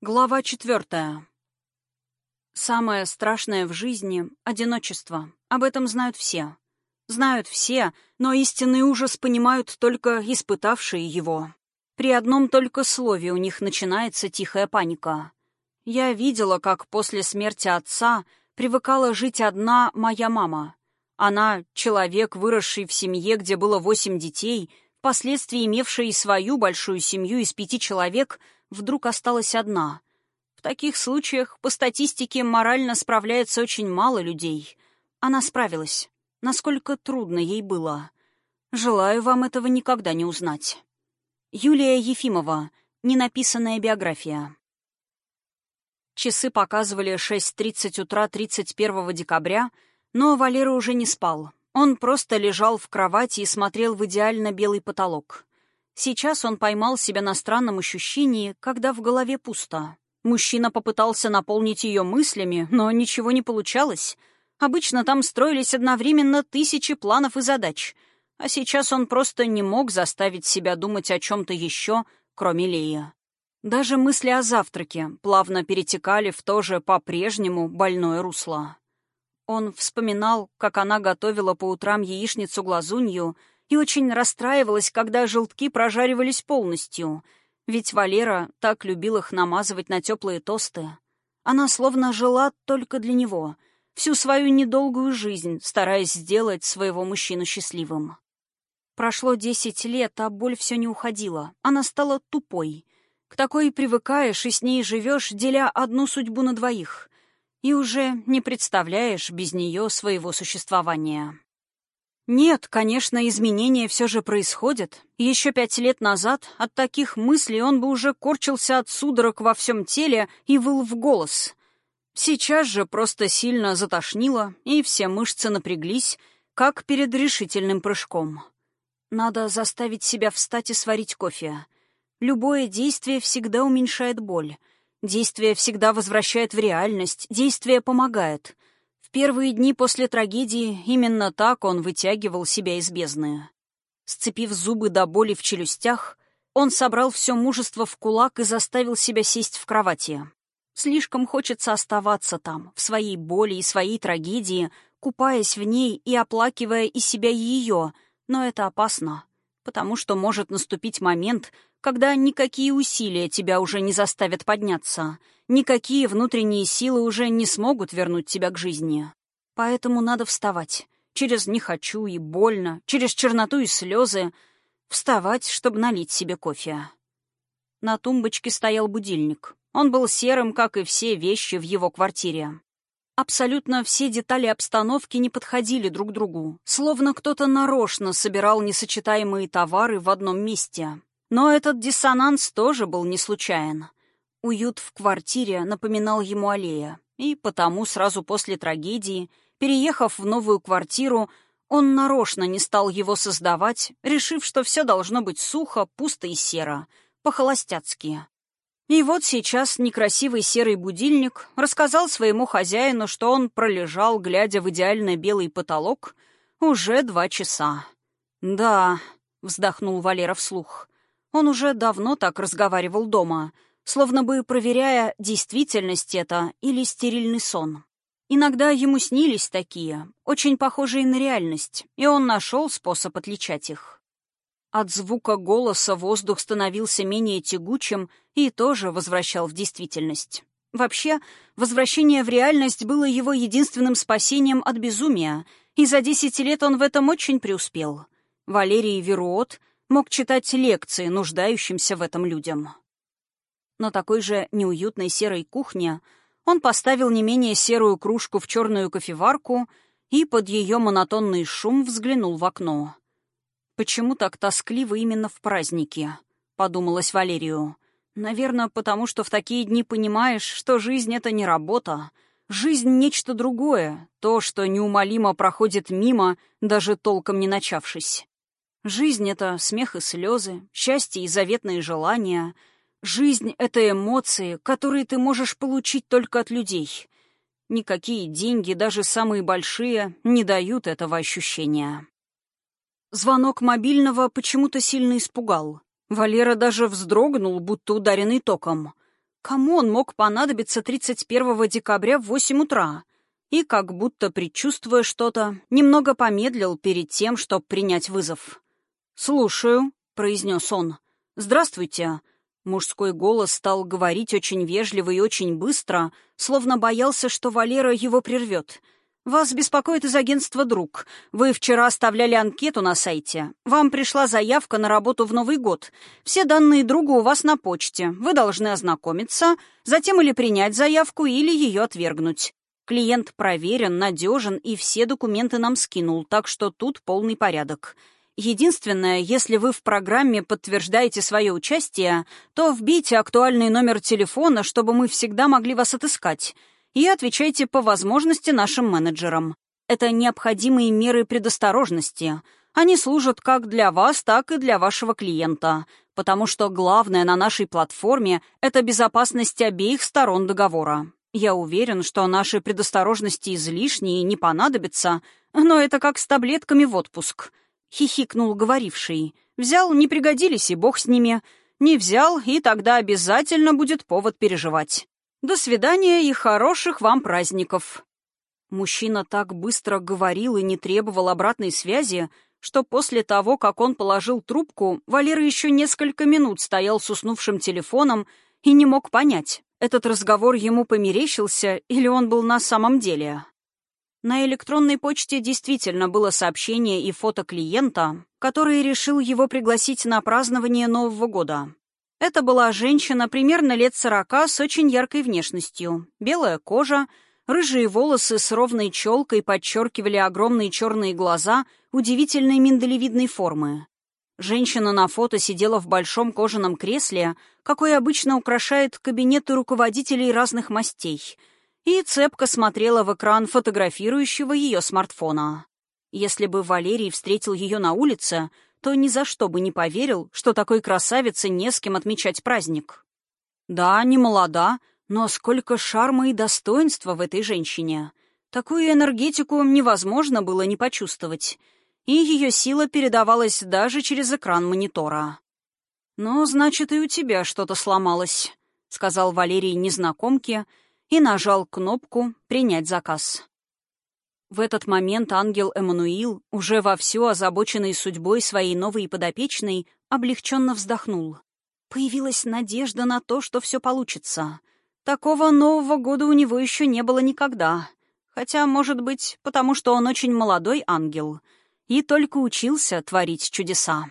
Глава четвертая. Самое страшное в жизни — одиночество. Об этом знают все. Знают все, но истинный ужас понимают только испытавшие его. При одном только слове у них начинается тихая паника. Я видела, как после смерти отца привыкала жить одна моя мама. Она — человек, выросший в семье, где было восемь детей, впоследствии имевшая и свою большую семью из пяти человек — вдруг осталась одна. В таких случаях, по статистике, морально справляется очень мало людей. Она справилась. Насколько трудно ей было. Желаю вам этого никогда не узнать. Юлия Ефимова. Ненаписанная биография. Часы показывали 6.30 утра 31 декабря, но Валера уже не спал. Он просто лежал в кровати и смотрел в идеально белый потолок. Сейчас он поймал себя на странном ощущении, когда в голове пусто. Мужчина попытался наполнить ее мыслями, но ничего не получалось. Обычно там строились одновременно тысячи планов и задач, а сейчас он просто не мог заставить себя думать о чем-то еще, кроме Лея. Даже мысли о завтраке плавно перетекали в то же по-прежнему больное русло. Он вспоминал, как она готовила по утрам яичницу-глазунью, и очень расстраивалась, когда желтки прожаривались полностью, ведь Валера так любил их намазывать на теплые тосты. Она словно жила только для него, всю свою недолгую жизнь, стараясь сделать своего мужчину счастливым. Прошло десять лет, а боль все не уходила. Она стала тупой. К такой привыкаешь и с ней живешь, деля одну судьбу на двоих. И уже не представляешь без нее своего существования. Нет, конечно, изменения все же происходят. Еще пять лет назад от таких мыслей он бы уже корчился от судорог во всем теле и выл в голос. Сейчас же просто сильно затошнило, и все мышцы напряглись, как перед решительным прыжком. Надо заставить себя встать и сварить кофе. Любое действие всегда уменьшает боль. Действие всегда возвращает в реальность, действие помогает — в первые дни после трагедии именно так он вытягивал себя из бездны. Сцепив зубы до боли в челюстях, он собрал все мужество в кулак и заставил себя сесть в кровати. Слишком хочется оставаться там, в своей боли и своей трагедии, купаясь в ней и оплакивая и себя, и ее, но это опасно, потому что может наступить момент, когда никакие усилия тебя уже не заставят подняться, никакие внутренние силы уже не смогут вернуть тебя к жизни. Поэтому надо вставать. Через «не хочу» и «больно», через черноту и слезы. Вставать, чтобы налить себе кофе. На тумбочке стоял будильник. Он был серым, как и все вещи в его квартире. Абсолютно все детали обстановки не подходили друг другу, словно кто-то нарочно собирал несочетаемые товары в одном месте. Но этот диссонанс тоже был не случайен. Уют в квартире напоминал ему аллея, и потому сразу после трагедии, переехав в новую квартиру, он нарочно не стал его создавать, решив, что все должно быть сухо, пусто и серо, по-холостяцки. И вот сейчас некрасивый серый будильник рассказал своему хозяину, что он пролежал, глядя в идеально белый потолок, уже два часа. «Да», — вздохнул Валера вслух, он уже давно так разговаривал дома, словно бы проверяя, действительность это или стерильный сон. Иногда ему снились такие, очень похожие на реальность, и он нашел способ отличать их. От звука голоса воздух становился менее тягучим и тоже возвращал в действительность. Вообще, возвращение в реальность было его единственным спасением от безумия, и за десять лет он в этом очень преуспел. Валерий Веруот мог читать лекции нуждающимся в этом людям. На такой же неуютной серой кухне он поставил не менее серую кружку в черную кофеварку и под ее монотонный шум взглянул в окно. «Почему так тоскливо именно в праздники?» — подумалось Валерию. «Наверное, потому что в такие дни понимаешь, что жизнь — это не работа. Жизнь — нечто другое, то, что неумолимо проходит мимо, даже толком не начавшись. Жизнь — это смех и слезы, счастье и заветные желания. Жизнь — это эмоции, которые ты можешь получить только от людей. Никакие деньги, даже самые большие, не дают этого ощущения. Звонок мобильного почему-то сильно испугал. Валера даже вздрогнул, будто ударенный током. Кому он мог понадобиться 31 декабря в 8 утра? И, как будто предчувствуя что-то, немного помедлил перед тем, чтобы принять вызов. «Слушаю», — произнес он. «Здравствуйте». Мужской голос стал говорить очень вежливо и очень быстро, словно боялся, что Валера его прервет — «Вас беспокоит из агентства «Друг». Вы вчера оставляли анкету на сайте. Вам пришла заявка на работу в Новый год. Все данные друга у вас на почте. Вы должны ознакомиться, затем или принять заявку, или ее отвергнуть. Клиент проверен, надежен и все документы нам скинул, так что тут полный порядок. Единственное, если вы в программе подтверждаете свое участие, то вбейте актуальный номер телефона, чтобы мы всегда могли вас отыскать и отвечайте по возможности нашим менеджерам. Это необходимые меры предосторожности. Они служат как для вас, так и для вашего клиента, потому что главное на нашей платформе — это безопасность обеих сторон договора. Я уверен, что наши предосторожности излишние не понадобятся, но это как с таблетками в отпуск. Хихикнул говоривший. Взял, не пригодились, и бог с ними. Не взял, и тогда обязательно будет повод переживать. До свидания и хороших вам праздников!» Мужчина так быстро говорил и не требовал обратной связи, что после того, как он положил трубку, Валера еще несколько минут стоял с уснувшим телефоном и не мог понять, этот разговор ему померещился или он был на самом деле. На электронной почте действительно было сообщение и фото клиента, который решил его пригласить на празднование Нового года. Это была женщина примерно лет сорока с очень яркой внешностью. Белая кожа, рыжие волосы с ровной челкой подчеркивали огромные черные глаза удивительной миндалевидной формы. Женщина на фото сидела в большом кожаном кресле, какое обычно украшает кабинеты руководителей разных мастей, и цепко смотрела в экран фотографирующего ее смартфона. Если бы Валерий встретил ее на улице — то ни за что бы не поверил, что такой красавице не с кем отмечать праздник. Да, не молода, но сколько шарма и достоинства в этой женщине. Такую энергетику невозможно было не почувствовать, и ее сила передавалась даже через экран монитора. «Ну, значит, и у тебя что-то сломалось», — сказал Валерий незнакомке и нажал кнопку «Принять заказ». В этот момент ангел Эммануил, уже вовсю озабоченный судьбой своей новой подопечной, облегченно вздохнул. Появилась надежда на то, что все получится. Такого Нового года у него еще не было никогда. Хотя, может быть, потому что он очень молодой ангел и только учился творить чудеса.